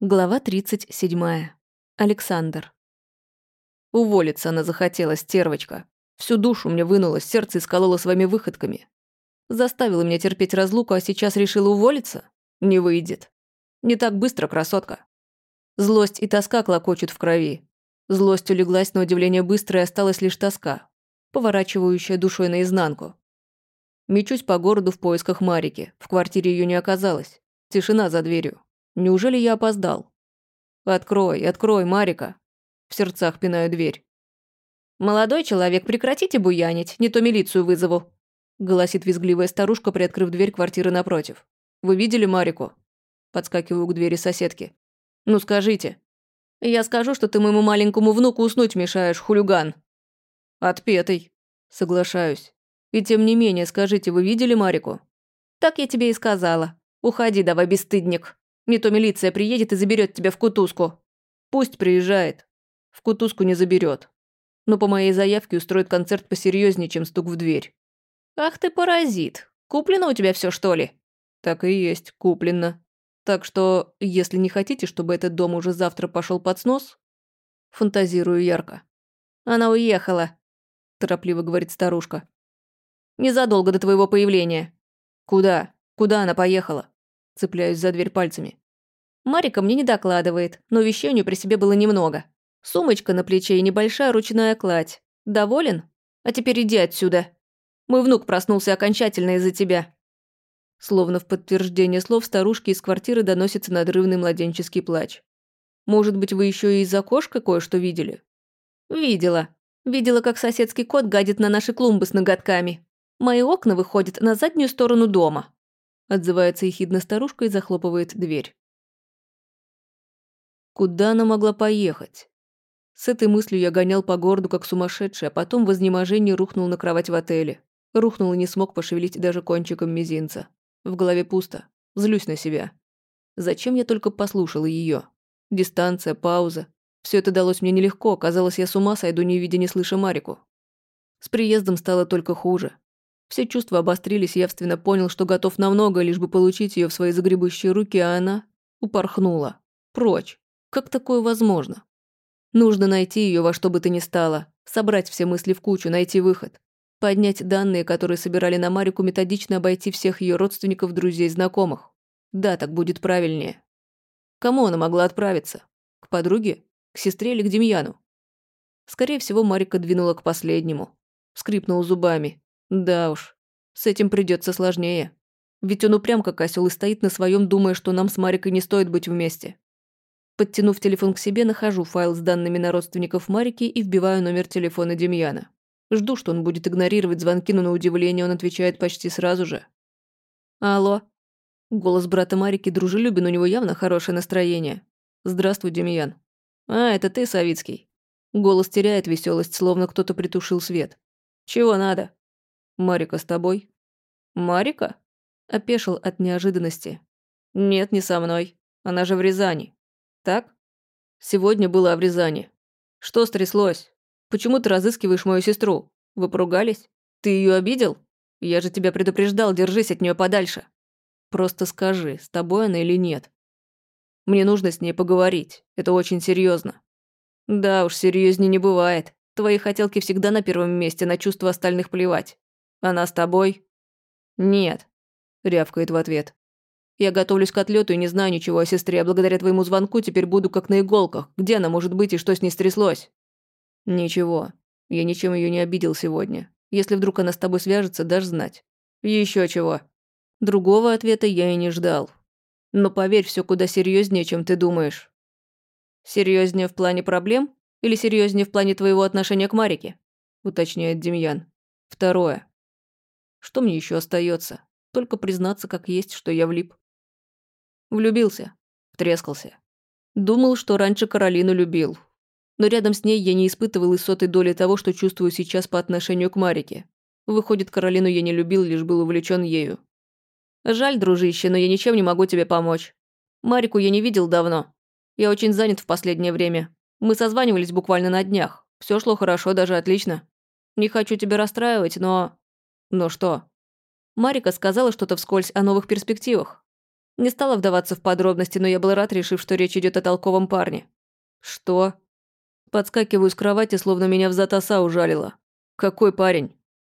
Глава 37. Александр. Уволиться она захотела, стервочка. Всю душу мне вынула, сердце исколола своими выходками. Заставила меня терпеть разлуку, а сейчас решила уволиться? Не выйдет. Не так быстро, красотка. Злость и тоска клокочут в крови. Злость улеглась на удивление быстро, и осталась лишь тоска, поворачивающая душой наизнанку. Мечусь по городу в поисках Марики. В квартире ее не оказалось. Тишина за дверью. Неужели я опоздал? Открой, открой, Марика. В сердцах пинаю дверь. «Молодой человек, прекратите буянить, не то милицию вызову», голосит визгливая старушка, приоткрыв дверь квартиры напротив. «Вы видели Марику?» Подскакиваю к двери соседки. «Ну скажите». «Я скажу, что ты моему маленькому внуку уснуть мешаешь, хулиган». «Отпетый». Соглашаюсь. «И тем не менее, скажите, вы видели Марику?» «Так я тебе и сказала. Уходи давай, бесстыдник». Не то милиция приедет и заберет тебя в кутузку. Пусть приезжает. В кутузку не заберет. Но по моей заявке устроит концерт посерьезнее, чем стук в дверь. Ах ты паразит. Куплено у тебя все что ли? Так и есть, куплено. Так что, если не хотите, чтобы этот дом уже завтра пошел под снос, фантазирую ярко. Она уехала, торопливо говорит старушка. Незадолго до твоего появления. Куда? Куда она поехала? Цепляюсь за дверь пальцами. Марика мне не докладывает, но вещей у нее при себе было немного. Сумочка на плече и небольшая ручная кладь. Доволен? А теперь иди отсюда. Мой внук проснулся окончательно из-за тебя. Словно в подтверждение слов старушки из квартиры доносится надрывный младенческий плач. Может быть, вы еще и из окошка кое-что видели? Видела. Видела, как соседский кот гадит на наши клумбы с ноготками. Мои окна выходят на заднюю сторону дома. Отзывается ехидно старушка и захлопывает дверь. Куда она могла поехать? С этой мыслью я гонял по городу как сумасшедший, а потом в изнеможении рухнул на кровать в отеле. Рухнул и не смог пошевелить даже кончиком мизинца. В голове пусто. Злюсь на себя. Зачем я только послушала ее? Дистанция, пауза. Все это далось мне нелегко, казалось, я с ума сойду, не видя, не слыша Марику. С приездом стало только хуже. Все чувства обострились, явственно понял, что готов на многое, лишь бы получить ее в свои загребущие руки, а она упорхнула. Прочь. Как такое возможно? Нужно найти ее во что бы то ни стало, собрать все мысли в кучу, найти выход. Поднять данные, которые собирали на Марику, методично обойти всех ее родственников, друзей, знакомых. Да, так будет правильнее. Кому она могла отправиться? К подруге? К сестре или к Демьяну? Скорее всего, Марика двинула к последнему. Скрипнула зубами. Да уж, с этим придется сложнее. Ведь он упрям как осел и стоит на своем, думая, что нам с Марикой не стоит быть вместе. Подтянув телефон к себе, нахожу файл с данными на родственников Марики и вбиваю номер телефона Демьяна. Жду, что он будет игнорировать звонки, но на удивление он отвечает почти сразу же. «Алло». Голос брата Марики дружелюбен, у него явно хорошее настроение. «Здравствуй, Демьян». «А, это ты, Савицкий». Голос теряет веселость, словно кто-то притушил свет. «Чего надо?» «Марика с тобой?» «Марика?» Опешил от неожиданности. «Нет, не со мной. Она же в Рязани. Так?» «Сегодня была в Рязани. Что стряслось? Почему ты разыскиваешь мою сестру? Вы поругались? Ты ее обидел? Я же тебя предупреждал, держись от нее подальше. Просто скажи, с тобой она или нет. Мне нужно с ней поговорить. Это очень серьезно. Да уж, серьезнее не бывает. Твои хотелки всегда на первом месте, на чувства остальных плевать. Она с тобой?» «Нет», — рявкает в ответ. «Я готовлюсь к отлету и не знаю ничего о сестре, а благодаря твоему звонку теперь буду как на иголках. Где она может быть и что с ней стряслось?» «Ничего. Я ничем ее не обидел сегодня. Если вдруг она с тобой свяжется, дашь знать». Еще чего?» Другого ответа я и не ждал. Но поверь, все куда серьезнее, чем ты думаешь. Серьезнее в плане проблем или серьезнее в плане твоего отношения к Марике? уточняет Демьян. Второе. Что мне еще остается? Только признаться, как есть, что я влип. Влюбился. Втрескался. Думал, что раньше Каролину любил. Но рядом с ней я не испытывал и сотой доли того, что чувствую сейчас по отношению к Марике. Выходит, Каролину я не любил, лишь был увлечен ею. Жаль, дружище, но я ничем не могу тебе помочь. Марику я не видел давно. Я очень занят в последнее время. Мы созванивались буквально на днях. Все шло хорошо, даже отлично. Не хочу тебя расстраивать, но... «Ну что?» Марика сказала что-то вскользь о новых перспективах. Не стала вдаваться в подробности, но я был рад, решив, что речь идет о толковом парне. Что? Подскакиваю с кровати, словно меня в затоса ужалило. Какой парень?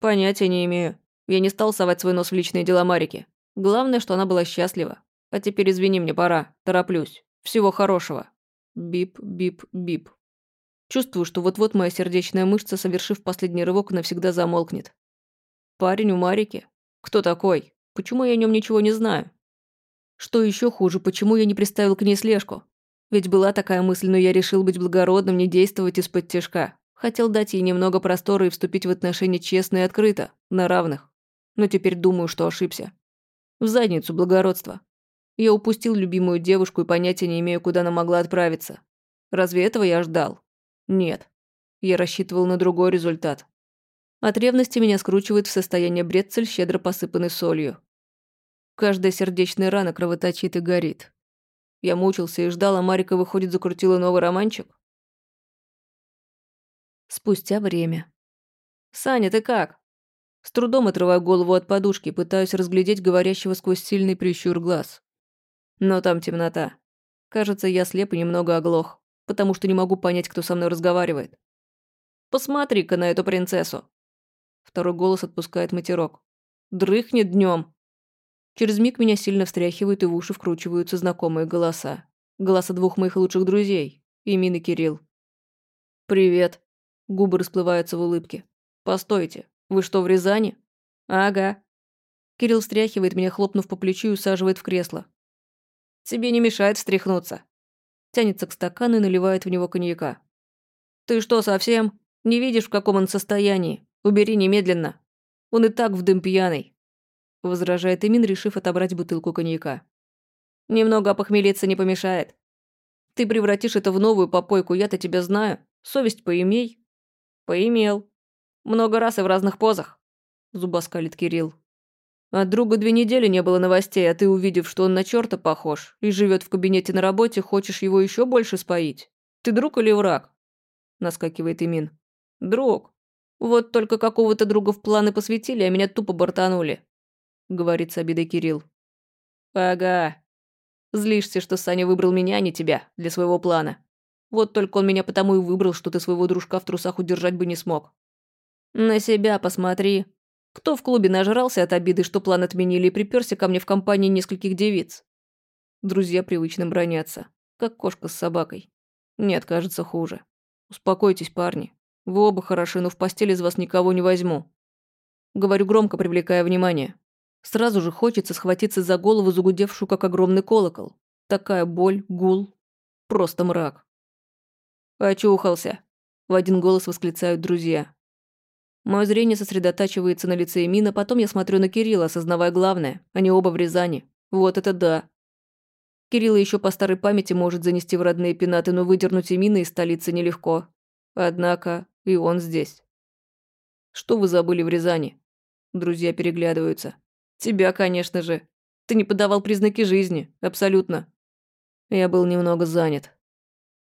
Понятия не имею. Я не стал совать свой нос в личные дела Марики. Главное, что она была счастлива. А теперь извини, мне пора. Тороплюсь. Всего хорошего. Бип, бип, бип. Чувствую, что вот-вот моя сердечная мышца, совершив последний рывок, навсегда замолкнет. Парень у Марики? Кто такой? Почему я о нем ничего не знаю? Что еще хуже, почему я не приставил к ней слежку? Ведь была такая мысль, но я решил быть благородным, не действовать из-под тяжка. Хотел дать ей немного простора и вступить в отношения честно и открыто, на равных. Но теперь думаю, что ошибся. В задницу благородства. Я упустил любимую девушку и понятия не имею, куда она могла отправиться. Разве этого я ждал? Нет. Я рассчитывал на другой результат. От ревности меня скручивает в состояние бредцель, щедро посыпанный солью. Каждая сердечная рана кровоточит и горит. Я мучился и ждал, а Марика, выходит, закрутила новый романчик. Спустя время. «Саня, ты как?» С трудом отрываю голову от подушки, пытаюсь разглядеть говорящего сквозь сильный прищур глаз. Но там темнота. Кажется, я слеп и немного оглох, потому что не могу понять, кто со мной разговаривает. «Посмотри-ка на эту принцессу!» Второй голос отпускает матерок. «Дрыхнет днем. Через миг меня сильно встряхивают и в уши вкручиваются знакомые голоса. Голоса двух моих лучших друзей, Имин и Кирилл. «Привет». Губы расплываются в улыбке. «Постойте, вы что, в Рязани?» «Ага». Кирилл встряхивает меня, хлопнув по плечу и усаживает в кресло. «Тебе не мешает встряхнуться». Тянется к стакану и наливает в него коньяка. «Ты что, совсем? Не видишь, в каком он состоянии? Убери немедленно. Он и так в дым пьяный». – возражает Эмин, решив отобрать бутылку коньяка. «Немного опохмелиться не помешает. Ты превратишь это в новую попойку, я-то тебя знаю. Совесть поимей». «Поимел. Много раз и в разных позах», – зубоскалит Кирилл. От друга две недели не было новостей, а ты, увидев, что он на черта похож и живет в кабинете на работе, хочешь его еще больше споить? Ты друг или враг?» – наскакивает Имин. «Друг. Вот только какого-то друга в планы посвятили, а меня тупо бортанули. — говорит с обидой Кирилл. «Ага. Злишься, что Саня выбрал меня, а не тебя, для своего плана. Вот только он меня потому и выбрал, что ты своего дружка в трусах удержать бы не смог. На себя посмотри. Кто в клубе нажрался от обиды, что план отменили, и приперся ко мне в компании нескольких девиц? Друзья привычно бронятся, как кошка с собакой. Нет, кажется, хуже. Успокойтесь, парни. Вы оба хороши, но в постель из вас никого не возьму. Говорю громко, привлекая внимание. Сразу же хочется схватиться за голову, загудевшую, как огромный колокол. Такая боль, гул. Просто мрак. «Очухался!» – в один голос восклицают друзья. Мое зрение сосредотачивается на лице Эмина, потом я смотрю на Кирилла, осознавая главное. Они оба в Рязани. Вот это да. Кирилл еще по старой памяти может занести в родные пенаты, но выдернуть Эмина из столицы нелегко. Однако и он здесь. Что вы забыли в Рязани? Друзья переглядываются. Тебя, конечно же. Ты не подавал признаки жизни. Абсолютно. Я был немного занят.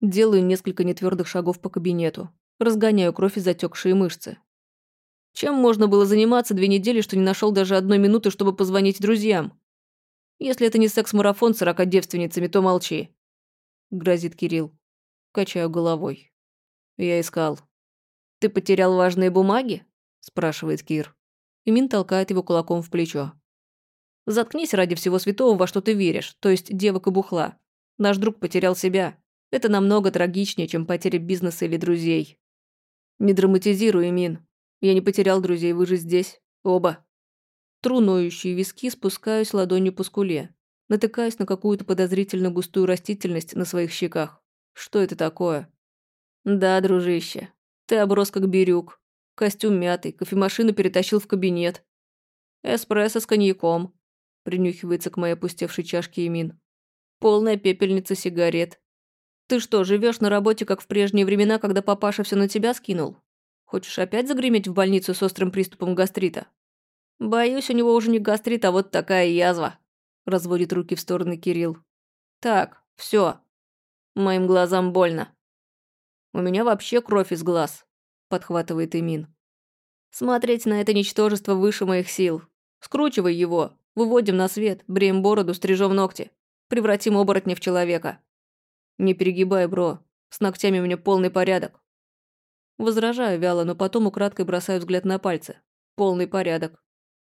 Делаю несколько нетвердых шагов по кабинету. Разгоняю кровь и затекшие мышцы. Чем можно было заниматься две недели, что не нашел даже одной минуты, чтобы позвонить друзьям? Если это не секс-марафон с сорока девственницами, то молчи. Грозит Кирилл. Качаю головой. Я искал. Ты потерял важные бумаги? Спрашивает Кир. Имин толкает его кулаком в плечо. «Заткнись ради всего святого, во что ты веришь, то есть девок и бухла. Наш друг потерял себя. Это намного трагичнее, чем потеря бизнеса или друзей». «Не драматизируй, Имин. Я не потерял друзей, вы же здесь. Оба». Тру ноющие виски, спускаюсь ладонью по скуле. Натыкаюсь на какую-то подозрительно густую растительность на своих щеках. Что это такое? Да, дружище, ты оброс как бирюк. Костюм мятый, кофемашину перетащил в кабинет. Эспрессо с коньяком. Принюхивается к моей опустевшей чашке Емин. Полная пепельница сигарет. Ты что, живешь на работе, как в прежние времена, когда папаша все на тебя скинул? Хочешь опять загреметь в больницу с острым приступом гастрита? Боюсь, у него уже не гастрит, а вот такая язва. Разводит руки в стороны Кирилл. Так, все. Моим глазам больно. У меня вообще кровь из глаз подхватывает Эмин. Смотреть на это ничтожество выше моих сил. Скручивай его. Выводим на свет, бреем бороду, стрижем ногти. Превратим оборотня в человека. Не перегибай, бро. С ногтями у меня полный порядок. Возражаю вяло, но потом украдкой бросаю взгляд на пальцы. Полный порядок.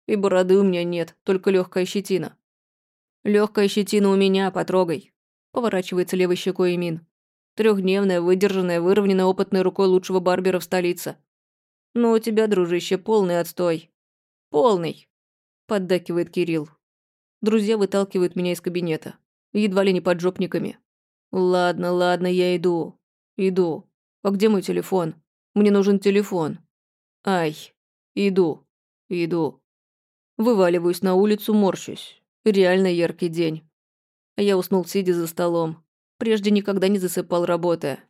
И бороды у меня нет, только легкая щетина. Легкая щетина у меня, потрогай. Поворачивается левой щекой Эмин. Трехдневная, выдержанная, выровненная опытной рукой лучшего барбера в столице. Но у тебя, дружище, полный отстой. Полный. Поддакивает Кирилл. Друзья выталкивают меня из кабинета. Едва ли не поджопниками. Ладно, ладно, я иду. Иду. А где мой телефон? Мне нужен телефон. Ай. Иду. Иду. Вываливаюсь на улицу, морщусь. Реально яркий день. Я уснул, сидя за столом. Прежде никогда не засыпал, работая.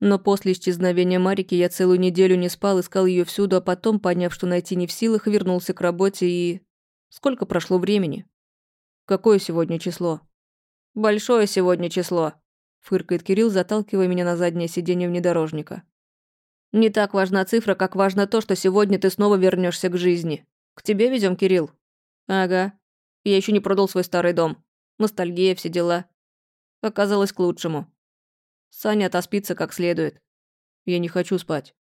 Но после исчезновения Марики я целую неделю не спал, искал ее всюду, а потом, поняв, что найти не в силах, вернулся к работе и... Сколько прошло времени? Какое сегодня число? Большое сегодня число, фыркает Кирилл, заталкивая меня на заднее сиденье внедорожника. Не так важна цифра, как важно то, что сегодня ты снова вернешься к жизни. К тебе везем, Кирилл? Ага. Я еще не продал свой старый дом. Ностальгия, все дела. Оказалось к лучшему. Саня отоспится как следует. Я не хочу спать.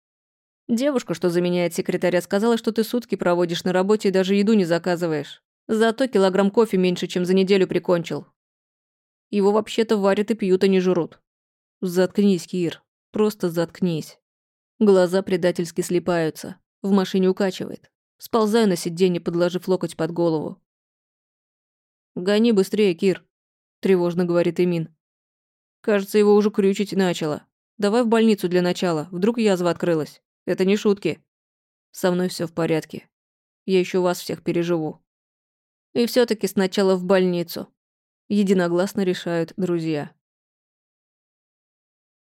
Девушка, что заменяет секретаря, сказала, что ты сутки проводишь на работе и даже еду не заказываешь. Зато килограмм кофе меньше, чем за неделю прикончил. Его вообще-то варят и пьют, а не жрут. Заткнись, Кир. Просто заткнись. Глаза предательски слипаются. В машине укачивает. Сползаю на сиденье, подложив локоть под голову. «Гони быстрее, Кир», – тревожно говорит Эмин. «Кажется, его уже крючить начало. Давай в больницу для начала, вдруг язва открылась. Это не шутки. Со мной все в порядке. Я еще вас всех переживу». И все таки сначала в больницу. Единогласно решают друзья.